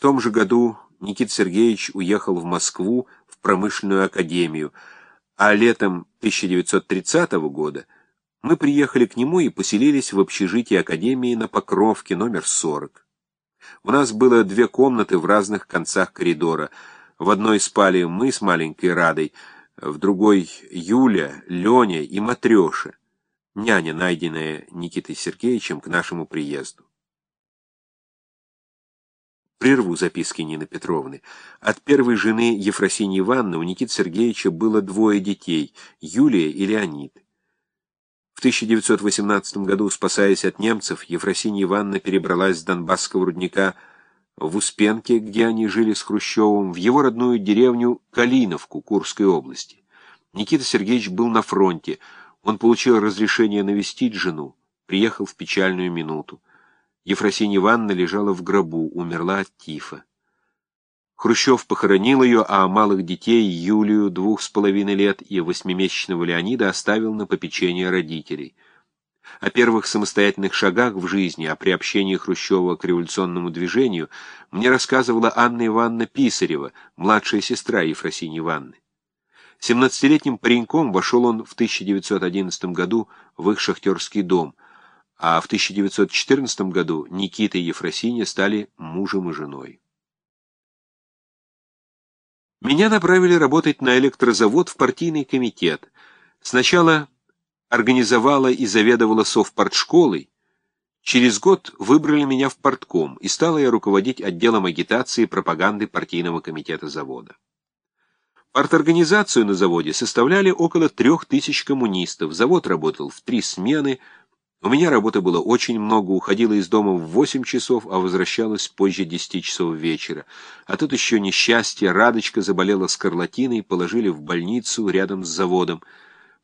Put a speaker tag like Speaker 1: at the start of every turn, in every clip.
Speaker 1: В том же году Никита Сергеевич уехал в Москву в промышленную академию, а летом 1930 года мы приехали к нему и поселились в общежитии академии на Покровке, номер 40. У нас было две комнаты в разных концах коридора. В одной спали мы с маленькой Радой, в другой — Юля, Леня и Матреша, няня, найденная Никитой Сергеевичем к нашему приезду. Прерву записки Нины Петровны. От первой жены Ефросиньи Ивановны у Никиты Сергеевича было двое детей — Юлия и Леонид. В 1918 году, спасаясь от немцев, Ефросинья Ивановна перебралась с Донбасского рудника в Успенке, где они жили с Хрущевым, в его родную деревню Калиновку Курской области. Никита Сергеевич был на фронте. Он получил разрешение навестить жену, приехал в печальную минуту. Ефросинья Ивановна лежала в гробу, умерла от тифа. Хрущев похоронил ее, а малых детей, Юлию, двух с половиной лет, и восьмимесячного Леонида оставил на попечение родителей. О первых самостоятельных шагах в жизни, о приобщении Хрущева к революционному движению мне рассказывала Анна Ивановна Писарева, младшая сестра Ефросиньи Ивановны. Семнадцатилетним пареньком вошел он в 1911 году в их шахтерский дом — а в 1914 году Никита и Ефросинья стали мужем и женой. Меня направили работать на электрозавод в партийный комитет. Сначала организовала и заведовала совпартшколой. Через год выбрали меня в партком, и стала я руководить отделом агитации и пропаганды партийного комитета завода. Парторганизацию на заводе составляли около трех тысяч коммунистов. Завод работал в три смены, у меня работы было очень много, уходила из дома в восемь часов, а возвращалась позже десяти часов вечера. А тут еще несчастье, Радочка заболела скарлатиной, положили в больницу рядом с заводом.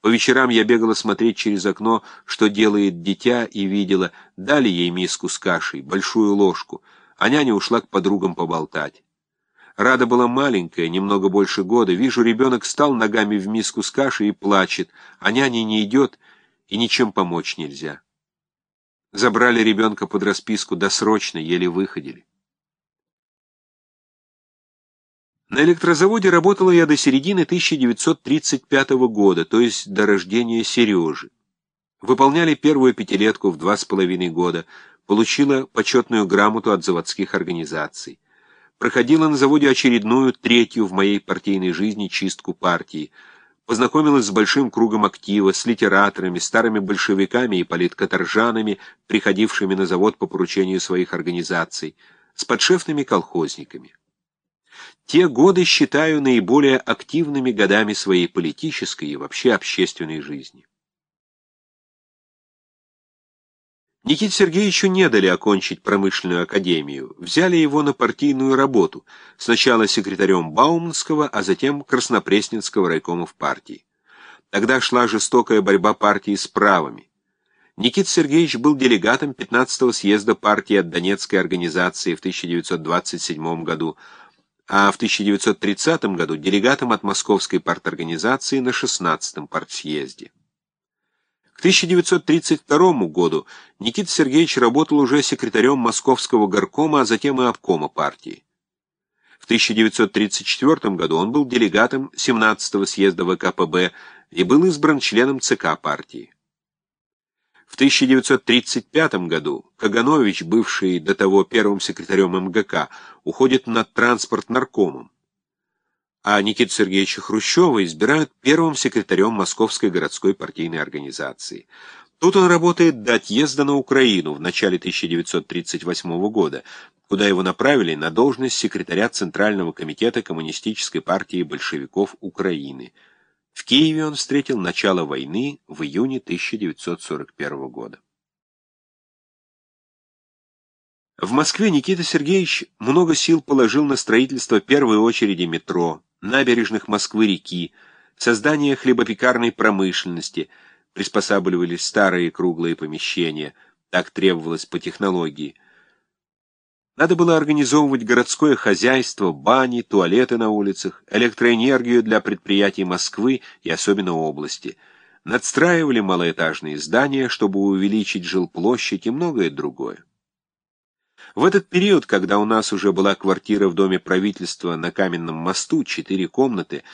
Speaker 1: По вечерам я бегала смотреть через окно, что делает дитя, и видела, дали ей миску с кашей, большую ложку, а няня ушла к подругам поболтать. Рада была маленькая, немного больше года. Вижу, ребенок стал ногами в миску с кашей и плачет, а няня не идет, и ничем помочь нельзя. Забрали ребенка под расписку досрочно, еле выходили. На электрозаводе работала я до середины 1935 года, то есть до рождения Сережи. Выполняли первую пятилетку в два с половиной года, получила почетную грамоту от заводских организаций. Проходила на заводе очередную, третью в моей партийной жизни чистку партии – познакомилась с большим кругом актива, с литераторами, старыми большевиками и политкоторжанами, приходившими на завод по поручению своих организаций, с подшефными колхозниками. Те годы считаю наиболее активными годами своей политической и вообще общественной жизни. Никите Сергеевичу не дали окончить промышленную академию, взяли его на партийную работу, сначала секретарем Бауманского, а затем Краснопресненского райкомов партии. Тогда шла жестокая борьба партии с правыми. Никита Сергеевич был делегатом 15-го съезда партии от Донецкой организации в 1927 году, а в 1930 году делегатом от Московской парторганизации на 16-м партсъезде. К 1932 году Никита Сергеевич работал уже секретарем Московского горкома, а затем и обкома партии. В 1934 году он был делегатом 17-го съезда ВКПБ и был избран членом ЦК партии. В 1935 году Каганович, бывший до того первым секретарем МГК, уходит на транспорт наркомом а Никита Сергеевича Хрущева избирают первым секретарем Московской городской партийной организации. Тут он работает до отъезда на Украину в начале 1938 года, куда его направили на должность секретаря Центрального комитета Коммунистической партии большевиков Украины. В Киеве он встретил начало войны в июне 1941 года. В Москве Никита Сергеевич много сил положил на строительство первой очереди метро, набережных Москвы-реки, создание хлебопекарной промышленности, приспосабливались старые круглые помещения, так требовалось по технологии. Надо было организовывать городское хозяйство, бани, туалеты на улицах, электроэнергию для предприятий Москвы и особенно области. Надстраивали малоэтажные здания, чтобы увеличить жилплощадь и многое другое. В этот период, когда у нас уже была квартира в доме правительства на Каменном мосту, четыре комнаты,